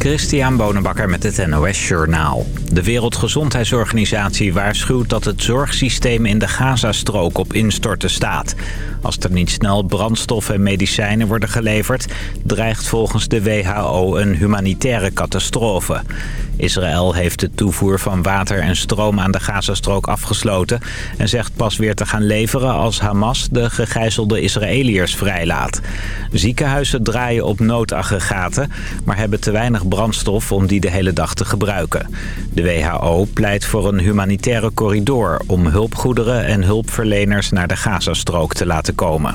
Christian Bonenbakker met het NOS Journaal. De Wereldgezondheidsorganisatie waarschuwt dat het zorgsysteem in de Gazastrook op instorten staat. Als er niet snel brandstof en medicijnen worden geleverd... dreigt volgens de WHO een humanitaire catastrofe. Israël heeft de toevoer van water en stroom aan de Gazastrook afgesloten... en zegt pas weer te gaan leveren als Hamas de gegijzelde Israëliërs vrijlaat. Ziekenhuizen draaien op noodaggregaten, maar hebben te weinig brandstof om die de hele dag te gebruiken. De WHO pleit voor een humanitaire corridor om hulpgoederen en hulpverleners naar de Gazastrook te laten komen.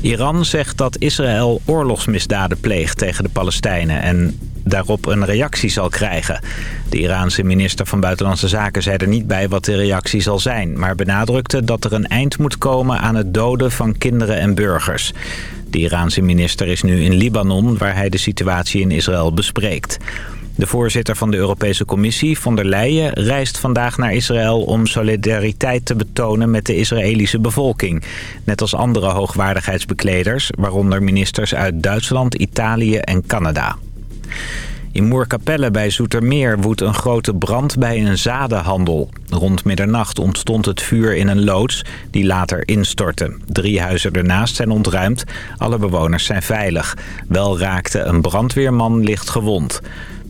Iran zegt dat Israël oorlogsmisdaden pleegt tegen de Palestijnen en daarop een reactie zal krijgen. De Iraanse minister van Buitenlandse Zaken zei er niet bij wat de reactie zal zijn... maar benadrukte dat er een eind moet komen aan het doden van kinderen en burgers. De Iraanse minister is nu in Libanon, waar hij de situatie in Israël bespreekt. De voorzitter van de Europese Commissie, von der Leyen, reist vandaag naar Israël om solidariteit te betonen met de Israëlische bevolking. Net als andere hoogwaardigheidsbekleders, waaronder ministers uit Duitsland, Italië en Canada. In Moerkapelle bij Zoetermeer woedt een grote brand bij een zadenhandel. Rond middernacht ontstond het vuur in een loods die later instortte. Drie huizen ernaast zijn ontruimd. Alle bewoners zijn veilig. Wel raakte een brandweerman licht gewond.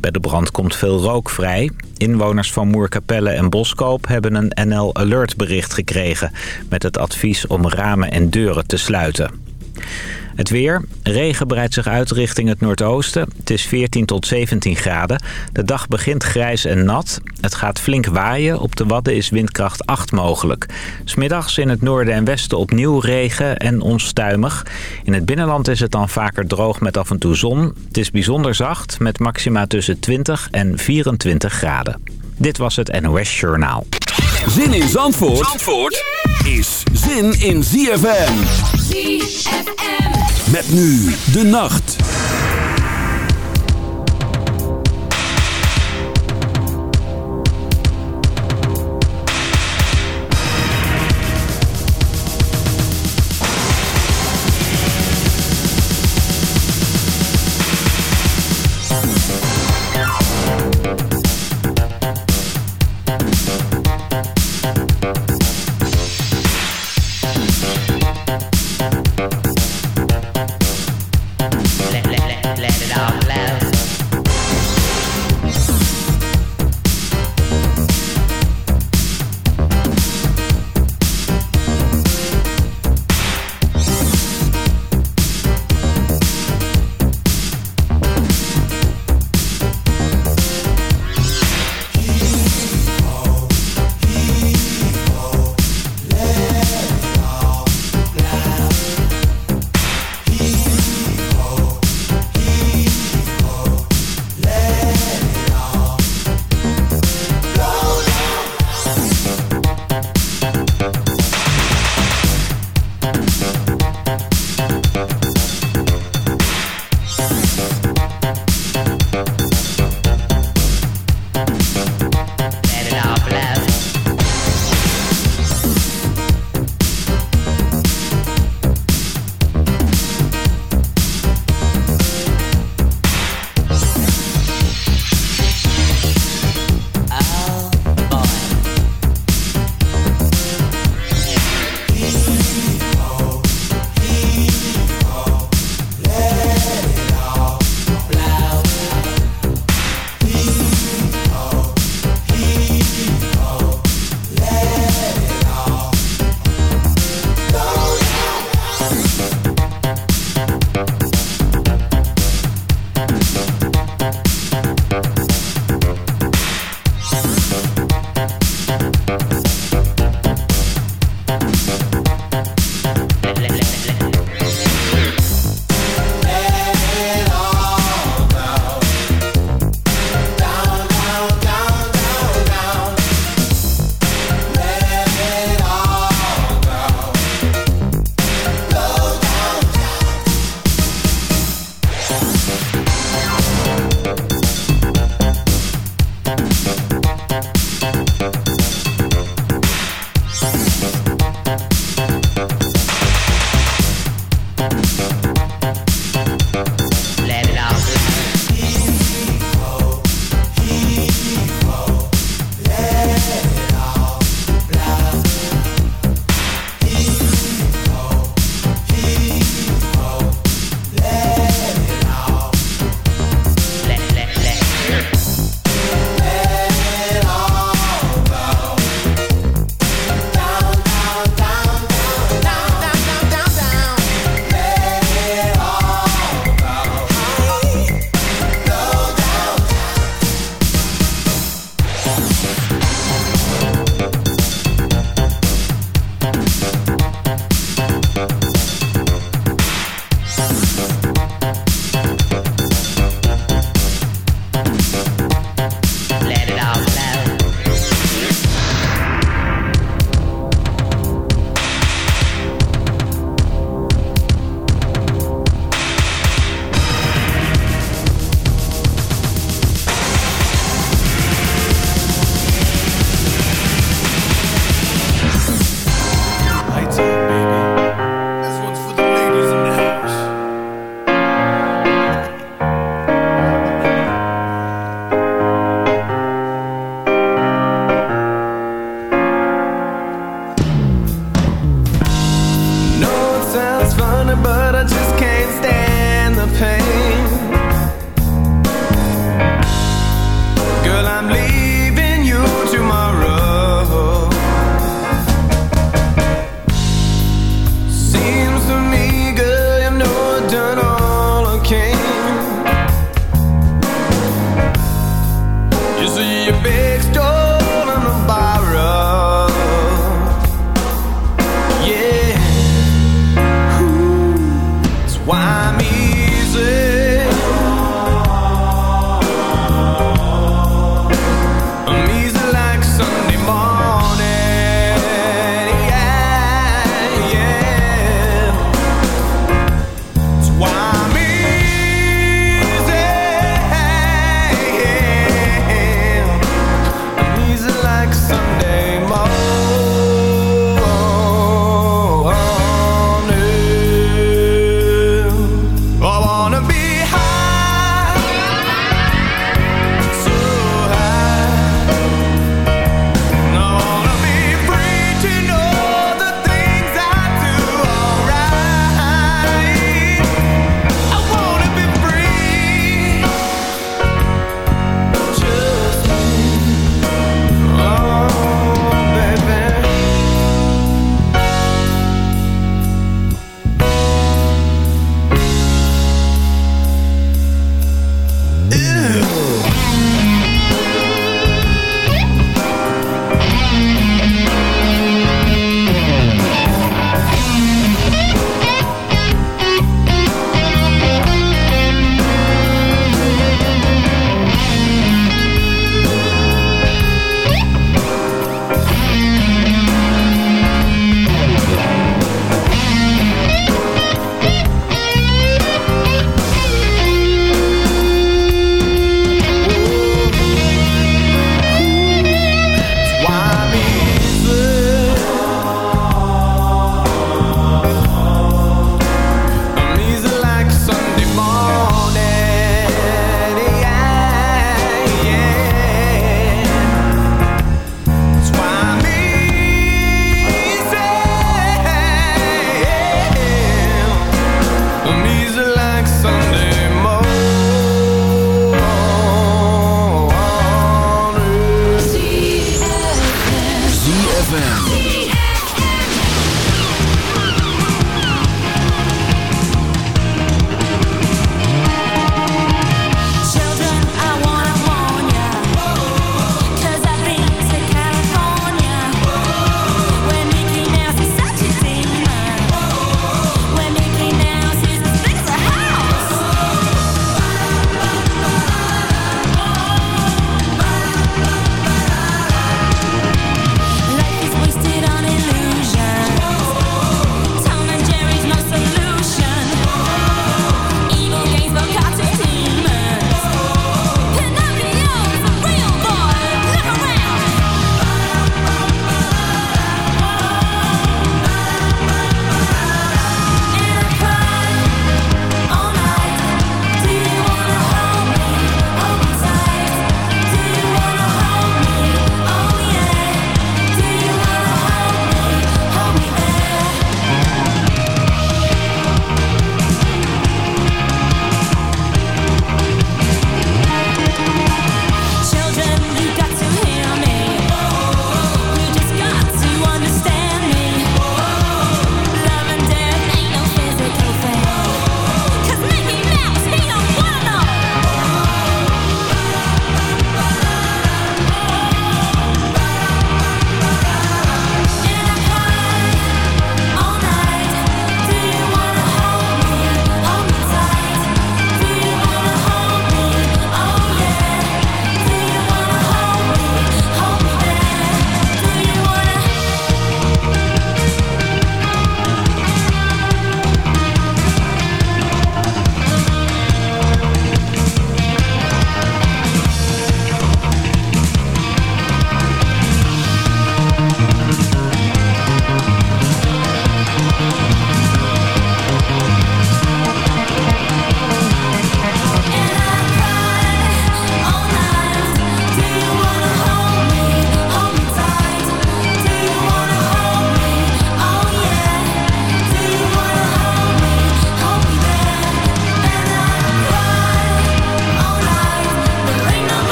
Bij de brand komt veel rook vrij. Inwoners van Moerkapelle en Boskoop hebben een NL Alert bericht gekregen... met het advies om ramen en deuren te sluiten. Het weer. Regen breidt zich uit richting het noordoosten. Het is 14 tot 17 graden. De dag begint grijs en nat. Het gaat flink waaien. Op de Wadden is windkracht 8 mogelijk. Smiddags in het noorden en westen opnieuw regen en onstuimig. In het binnenland is het dan vaker droog met af en toe zon. Het is bijzonder zacht met maxima tussen 20 en 24 graden. Dit was het NOS Journaal. Zin in Zandvoort, Zandvoort is zin in ZFM. ZFM. Met nu de nacht.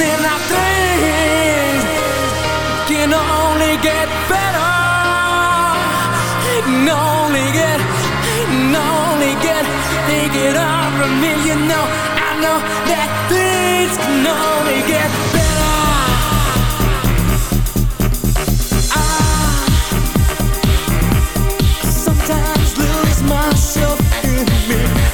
In our things can only get better. Only get, only get, it me. You know, I know that things can only get better. I sometimes lose myself in me.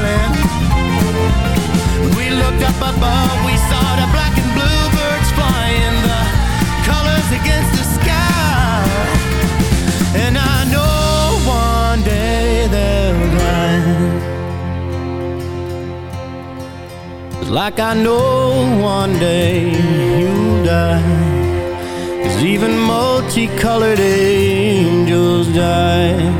smiling. We looked up above, we saw the black and blue birds flying, the colors against the sky. And I know one day they'll grind. Like I know one day you'll die Cause even multicolored angels die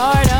start up.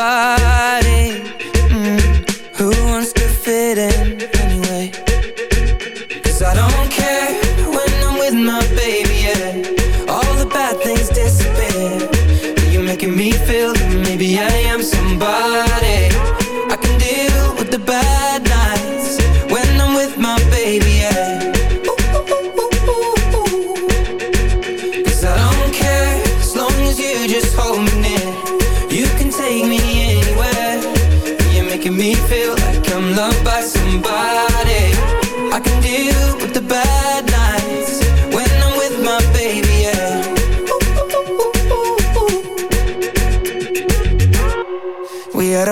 I'm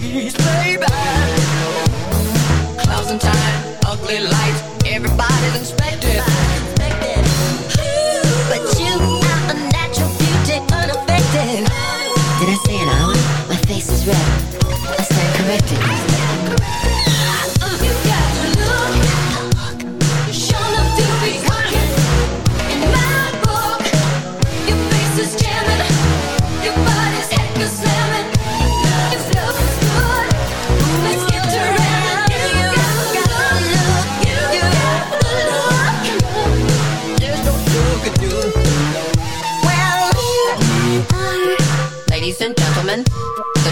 please baby. back. Clouds and time, ugly lights, everybody's inspected.